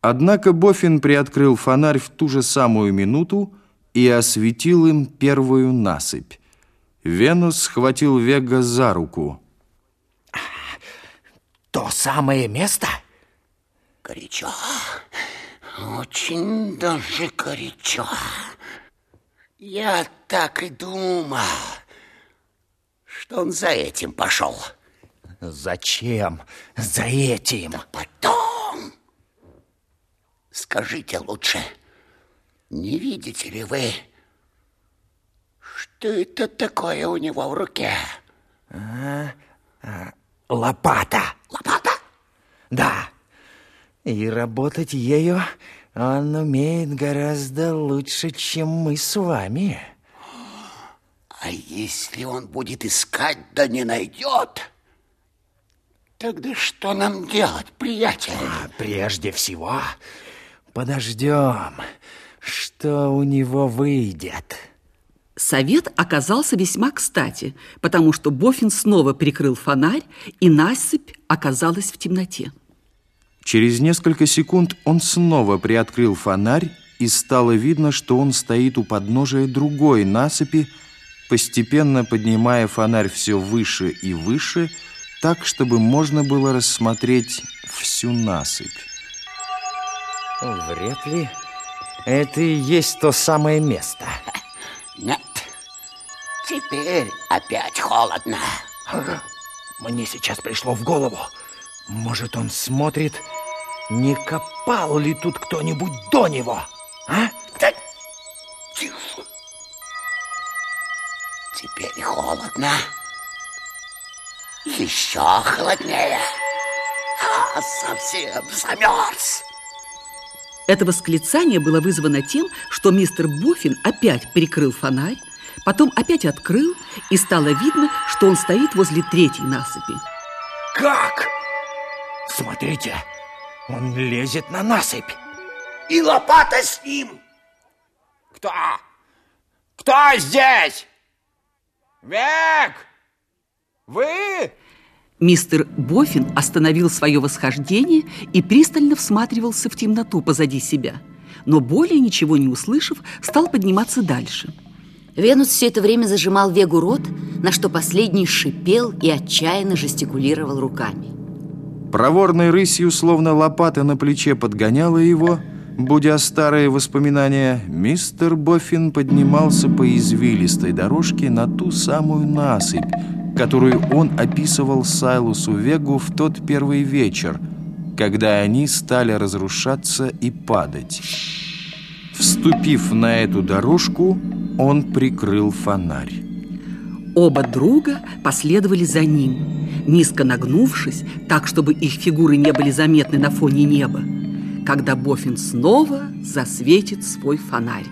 Однако Бофин приоткрыл фонарь в ту же самую минуту и осветил им первую насыпь. Венус схватил Вега за руку. То самое место? Горячо. Очень даже горячо. Я так и думал, что он за этим пошел. Зачем за этим? Да потом. Скажите лучше, не видите ли вы, что это такое у него в руке? А, а, лопата. Лопата? Да. И работать ею он умеет гораздо лучше, чем мы с вами. А если он будет искать, да не найдет, тогда что нам делать, приятель? А прежде всего, подождем, что у него выйдет. Совет оказался весьма кстати, потому что Бофин снова прикрыл фонарь, и насыпь оказалась в темноте. Через несколько секунд он снова приоткрыл фонарь, и стало видно, что он стоит у подножия другой насыпи, постепенно поднимая фонарь все выше и выше, так, чтобы можно было рассмотреть всю насыпь. Вряд ли это и есть то самое место. Нет, теперь опять холодно. Мне сейчас пришло в голову. Может, он смотрит не копал ли тут кто-нибудь до него, а? Да, тише. Теперь холодно. Еще холоднее. А, совсем замерз. Это восклицание было вызвано тем, что мистер Буффин опять прикрыл фонарь, потом опять открыл, и стало видно, что он стоит возле третьей насыпи. Как? Смотрите, он лезет на насыпь. И лопата с ним. Кто? Кто здесь? Век! Вы? Мистер Бофин остановил свое восхождение и пристально всматривался в темноту позади себя. Но более ничего не услышав, стал подниматься дальше. Венус все это время зажимал Вегу рот, на что последний шипел и отчаянно жестикулировал руками. Проворной рысью, словно лопата на плече подгоняла его, будя старые воспоминания, мистер Боффин поднимался по извилистой дорожке на ту самую насыпь, которую он описывал Сайлусу Вегу в тот первый вечер, когда они стали разрушаться и падать. Вступив на эту дорожку, он прикрыл фонарь. Оба друга последовали за ним – низко нагнувшись, так, чтобы их фигуры не были заметны на фоне неба, когда Бофин снова засветит свой фонарь.